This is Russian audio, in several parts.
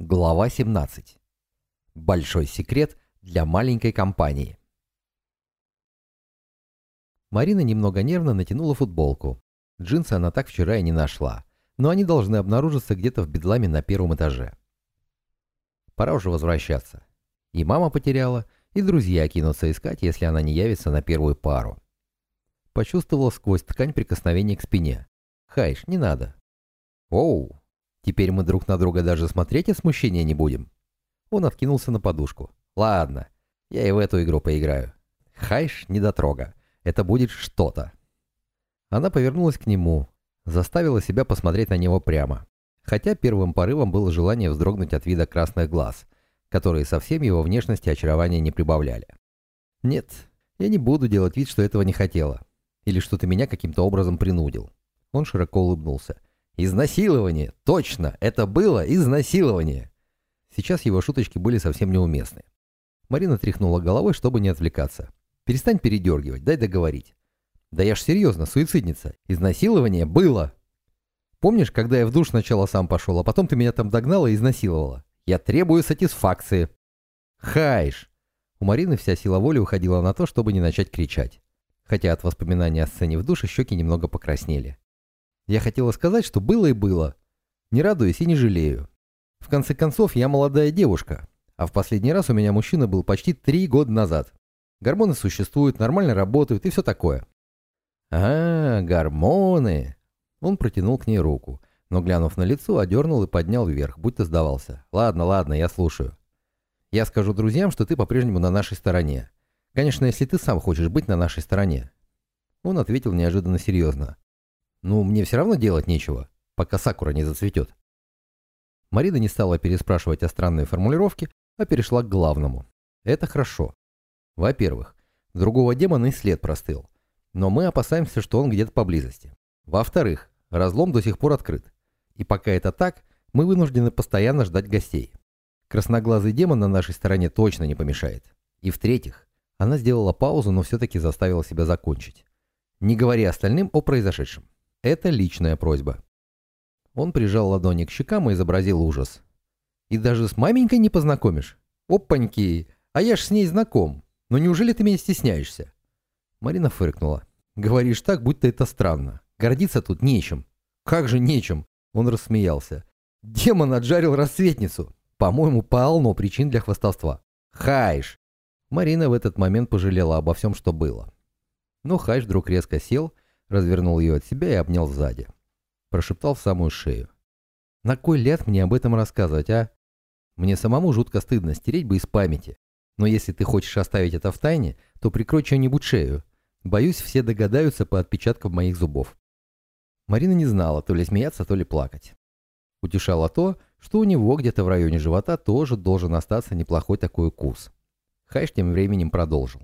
Глава 17. Большой секрет для маленькой компании. Марина немного нервно натянула футболку. Джинсы она так вчера и не нашла, но они должны обнаружиться где-то в бедламе на первом этаже. Пора уже возвращаться. И мама потеряла, и друзья кинутся искать, если она не явится на первую пару. Почувствовала сквозь ткань прикосновение к спине. «Хайш, не надо». «Оу, Теперь мы друг на друга даже смотреть от смущения не будем. Он откинулся на подушку. Ладно, я и в эту игру поиграю. Хайш недотрога. Это будет что-то. Она повернулась к нему, заставила себя посмотреть на него прямо. Хотя первым порывом было желание вздрогнуть от вида красных глаз, которые совсем его внешности очарования не прибавляли. Нет, я не буду делать вид, что этого не хотела. Или что ты меня каким-то образом принудил. Он широко улыбнулся. Изнасилование! Точно! Это было изнасилование! Сейчас его шуточки были совсем неуместны. Марина тряхнула головой, чтобы не отвлекаться. «Перестань передергивать, дай договорить». «Да я ж серьезно, суицидница. Изнасилование было!» «Помнишь, когда я в душ сначала сам пошел, а потом ты меня там догнала и изнасиловала? Я требую сатисфакции». «Хайш!» У Марины вся сила воли уходила на то, чтобы не начать кричать. Хотя от воспоминания о сцене в душе щеки немного покраснели. Я хотела сказать, что было и было. Не радуюсь и не жалею. В конце концов, я молодая девушка, а в последний раз у меня мужчина был почти три года назад. Гормоны существуют, нормально работают и все такое. А, гормоны. Он протянул к ней руку, но, глянув на лицо, одернул и поднял вверх, будто сдавался. Ладно, ладно, я слушаю. Я скажу друзьям, что ты по-прежнему на нашей стороне. Конечно, если ты сам хочешь быть на нашей стороне. Он ответил неожиданно серьезно. Ну, мне все равно делать нечего, пока Сакура не зацветет. Марина не стала переспрашивать о странной формулировке, а перешла к главному. Это хорошо. Во-первых, другого демона и след простыл. Но мы опасаемся, что он где-то поблизости. Во-вторых, разлом до сих пор открыт. И пока это так, мы вынуждены постоянно ждать гостей. Красноглазый демон на нашей стороне точно не помешает. И в-третьих, она сделала паузу, но все-таки заставила себя закончить. Не говори остальным о произошедшем. Это личная просьба. Он прижал ладони к щекам и изобразил ужас. «И даже с маменькой не познакомишь? Опаньки! А я ж с ней знаком. Но неужели ты меня стесняешься?» Марина фыркнула. «Говоришь так, будто это странно. Гордиться тут нечем». «Как же нечем?» Он рассмеялся. «Демон отжарил рассветницу. По-моему, полно причин для хвастовства. Хайш!» Марина в этот момент пожалела обо всем, что было. Но Хайш вдруг резко сел развернул ее от себя и обнял сзади. Прошептал в самую шею. «На кой ляд мне об этом рассказывать, а? Мне самому жутко стыдно, стереть бы из памяти. Но если ты хочешь оставить это в тайне, то прикрой что-нибудь шею. Боюсь, все догадаются по отпечаткам моих зубов». Марина не знала, то ли смеяться, то ли плакать. Утешало то, что у него где-то в районе живота тоже должен остаться неплохой такой укус. Хайш тем временем продолжил.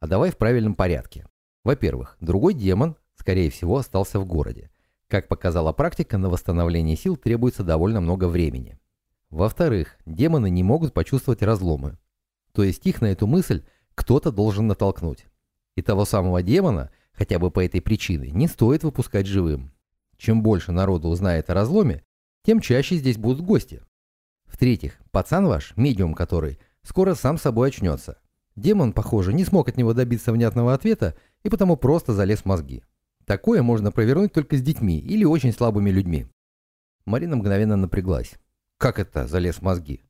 А давай в правильном порядке. Во-первых, другой демон, скорее всего, остался в городе. Как показала практика, на восстановление сил требуется довольно много времени. Во-вторых, демоны не могут почувствовать разломы. То есть их на эту мысль кто-то должен натолкнуть. И того самого демона, хотя бы по этой причине, не стоит выпускать живым. Чем больше народу узнает о разломе, тем чаще здесь будут гости. В-третьих, пацан ваш, медиум который, скоро сам собой очнется. Демон, похоже, не смог от него добиться внятного ответа и потому просто залез в мозги. Такое можно провернуть только с детьми или очень слабыми людьми. Марина мгновенно напряглась. Как это залез в мозги?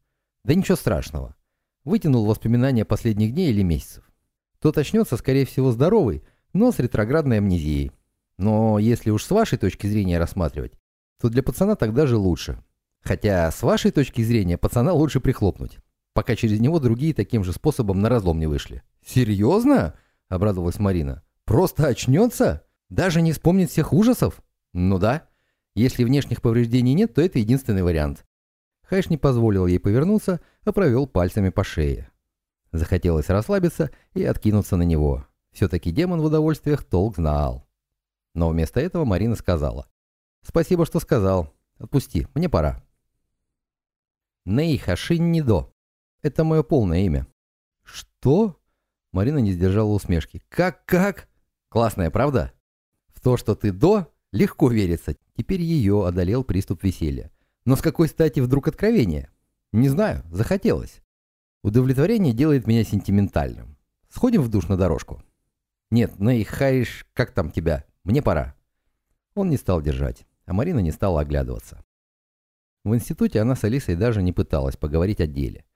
Да ничего страшного. Вытянул воспоминания последних дней или месяцев. Тот очнется, скорее всего, здоровый, но с ретроградной амнезией. Но если уж с вашей точки зрения рассматривать, то для пацана тогда же лучше. Хотя с вашей точки зрения пацана лучше прихлопнуть, пока через него другие таким же способом на разлом не вышли. Серьезно? — обрадовалась Марина. «Просто очнется? Даже не вспомнит всех ужасов? Ну да. Если внешних повреждений нет, то это единственный вариант». Хайш не позволил ей повернуться, а провел пальцами по шее. Захотелось расслабиться и откинуться на него. Все-таки демон в удовольствиях толк знал. Но вместо этого Марина сказала. «Спасибо, что сказал. Отпусти, мне пора». Ней Хашин Нидо. Это мое полное имя. «Что?» Марина не сдержала усмешки. «Как-как? Классная, правда?» «В то, что ты до, легко верится». Теперь ее одолел приступ веселья. «Но с какой стати вдруг откровение? Не знаю, захотелось. Удовлетворение делает меня сентиментальным. Сходим в душ на дорожку? Нет, хайш, как там тебя? Мне пора. Он не стал держать, а Марина не стала оглядываться. В институте она с Алисой даже не пыталась поговорить о деле.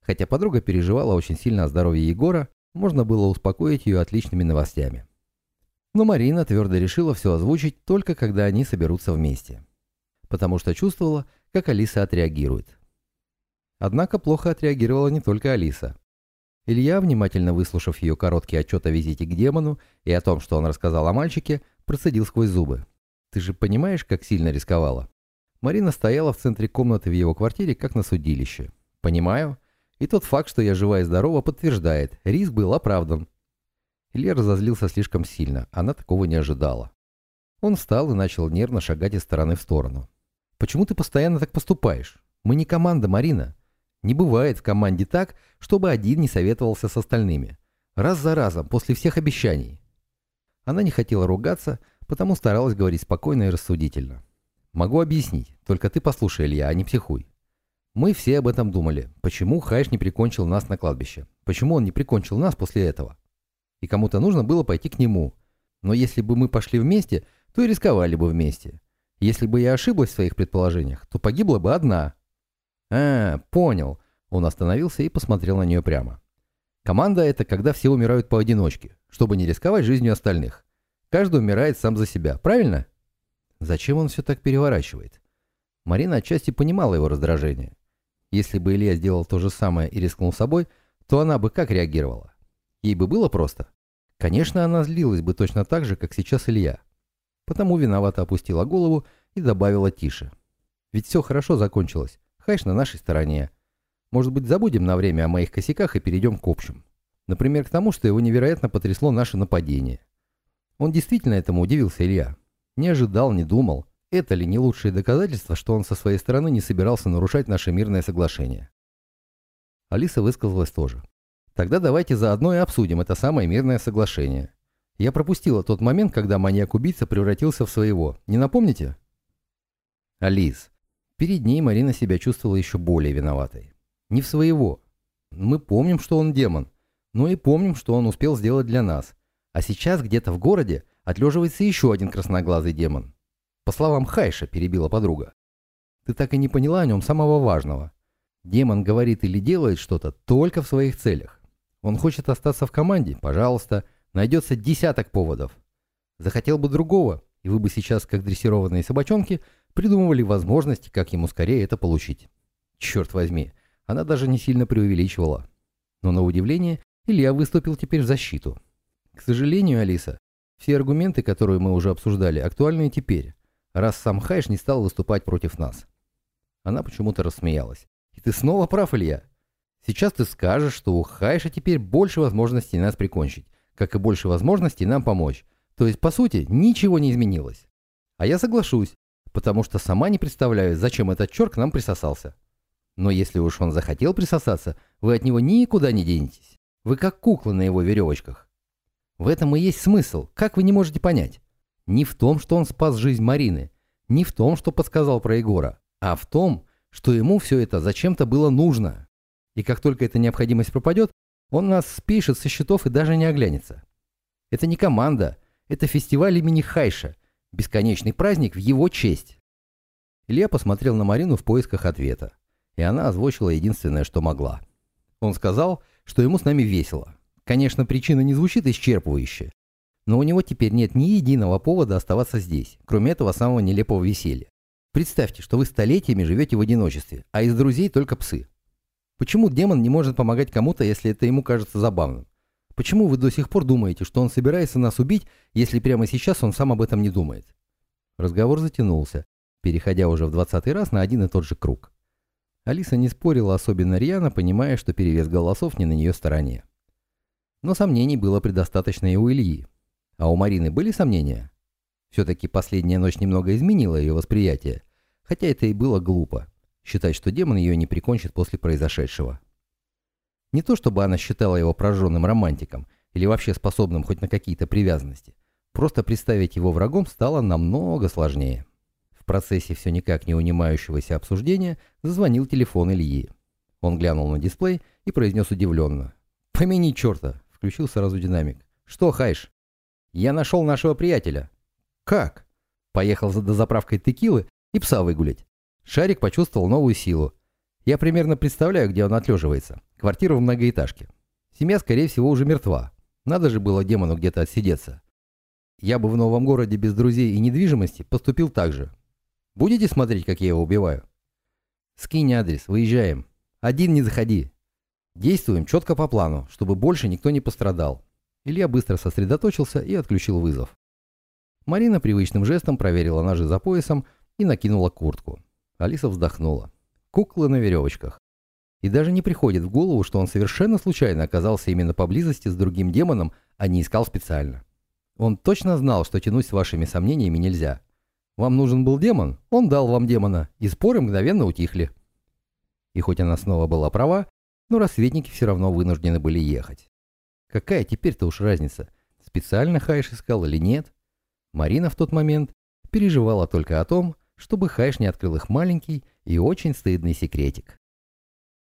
Хотя подруга переживала очень сильно о здоровье Егора, можно было успокоить ее отличными новостями. Но Марина твердо решила все озвучить только когда они соберутся вместе. Потому что чувствовала, как Алиса отреагирует. Однако плохо отреагировала не только Алиса. Илья, внимательно выслушав ее короткий отчет о визите к демону и о том, что он рассказал о мальчике, процедил сквозь зубы. «Ты же понимаешь, как сильно рисковала?» Марина стояла в центре комнаты в его квартире, как на судилище. «Понимаю. И тот факт, что я жива и здорова, подтверждает, риск был оправдан». Илья разозлился слишком сильно, она такого не ожидала. Он встал и начал нервно шагать из стороны в сторону. «Почему ты постоянно так поступаешь? Мы не команда, Марина. Не бывает в команде так, чтобы один не советовался с остальными. Раз за разом, после всех обещаний. Она не хотела ругаться, потому старалась говорить спокойно и рассудительно. Могу объяснить, только ты послушай, Илья, а не психуй. Мы все об этом думали. Почему Хайш не прикончил нас на кладбище? Почему он не прикончил нас после этого? И кому-то нужно было пойти к нему. Но если бы мы пошли вместе, то и рисковали бы вместе. Если бы я ошиблась в своих предположениях, то погибла бы одна. «А, понял». Он остановился и посмотрел на нее прямо. «Команда — это когда все умирают поодиночке, чтобы не рисковать жизнью остальных. Каждый умирает сам за себя, правильно?» Зачем он все так переворачивает? Марина отчасти понимала его раздражение. Если бы Илья сделал то же самое и рискнул собой, то она бы как реагировала? Ей бы было просто? Конечно, она злилась бы точно так же, как сейчас Илья. Потому виновато опустила голову и добавила тише. Ведь все хорошо закончилось. Хайш на нашей стороне. Может быть, забудем на время о моих косяках и перейдем к общим. Например, к тому, что его невероятно потрясло наше нападение. Он действительно этому удивился, Илья. Не ожидал, не думал. Это ли не лучшее доказательство, что он со своей стороны не собирался нарушать наше мирное соглашение? Алиса высказалась тоже. Тогда давайте заодно и обсудим это самое мирное соглашение. Я пропустила тот момент, когда маньяк-убийца превратился в своего. Не напомните? Алис, Перед ней Марина себя чувствовала еще более виноватой. Не в своего. Мы помним, что он демон, но и помним, что он успел сделать для нас. А сейчас где-то в городе отлеживается еще один красноглазый демон. По словам Хайша, перебила подруга. Ты так и не поняла о нем самого важного. Демон говорит или делает что-то только в своих целях. Он хочет остаться в команде, пожалуйста, найдется десяток поводов. Захотел бы другого, и вы бы сейчас, как дрессированные собачонки, придумывали возможности, как ему скорее это получить. Черт возьми, она даже не сильно преувеличивала. Но на удивление, Илья выступил теперь в защиту. К сожалению, Алиса, все аргументы, которые мы уже обсуждали, актуальны и теперь, раз сам Хайш не стал выступать против нас. Она почему-то рассмеялась. И ты снова прав, Илья. Сейчас ты скажешь, что у Хайша теперь больше возможностей нас прикончить, как и больше возможностей нам помочь. То есть, по сути, ничего не изменилось. А я соглашусь, потому что сама не представляю, зачем этот черт к нам присосался. Но если уж он захотел присосаться, вы от него никуда не денетесь. Вы как куклы на его веревочках. В этом и есть смысл, как вы не можете понять? Не в том, что он спас жизнь Марины, не в том, что подсказал про Егора, а в том, что ему все это зачем-то было нужно. И как только эта необходимость пропадет, он нас спишет со счетов и даже не оглянется. Это не команда, это фестиваль имени Хайша – Бесконечный праздник в его честь. Илья посмотрел на Марину в поисках ответа, и она озвучила единственное, что могла. Он сказал, что ему с нами весело. Конечно, причина не звучит исчерпывающе, но у него теперь нет ни единого повода оставаться здесь, кроме этого самого нелепого веселья. Представьте, что вы столетиями живете в одиночестве, а из друзей только псы. Почему демон не может помогать кому-то, если это ему кажется забавным? Почему вы до сих пор думаете, что он собирается нас убить, если прямо сейчас он сам об этом не думает?» Разговор затянулся, переходя уже в двадцатый раз на один и тот же круг. Алиса не спорила особенно рьяно, понимая, что перевес голосов не на ее стороне. Но сомнений было предостаточно и у Ильи. А у Марины были сомнения? Все-таки последняя ночь немного изменила ее восприятие, хотя это и было глупо, считать, что демон ее не прикончит после произошедшего. Не то чтобы она считала его прожженным романтиком или вообще способным хоть на какие-то привязанности. Просто представить его врагом стало намного сложнее. В процессе все никак не унимающегося обсуждения зазвонил телефон Ильи. Он глянул на дисплей и произнес удивленно. «Помяни черта!» — включил сразу динамик. «Что, Хайш?» «Я нашел нашего приятеля». «Как?» Поехал за дозаправкой текилы и пса выгулять. Шарик почувствовал новую силу. Я примерно представляю, где он отлеживается. Квартира в многоэтажке. Семья, скорее всего, уже мертва. Надо же было демону где-то отсидеться. Я бы в новом городе без друзей и недвижимости поступил так же. Будете смотреть, как я его убиваю? Скинь адрес, выезжаем. Один не заходи. Действуем четко по плану, чтобы больше никто не пострадал. Илья быстро сосредоточился и отключил вызов. Марина привычным жестом проверила ножи за поясом и накинула куртку. Алиса вздохнула. Куклы на веревочках. И даже не приходит в голову, что он совершенно случайно оказался именно поблизости с другим демоном, а не искал специально. Он точно знал, что тянуть с вашими сомнениями нельзя. Вам нужен был демон, он дал вам демона, и споры мгновенно утихли. И хоть она снова была права, но рассветники все равно вынуждены были ехать. Какая теперь-то уж разница, специально Хайш искал или нет? Марина в тот момент переживала только о том, чтобы Хайш не открыл их маленький и очень стыдный секретик.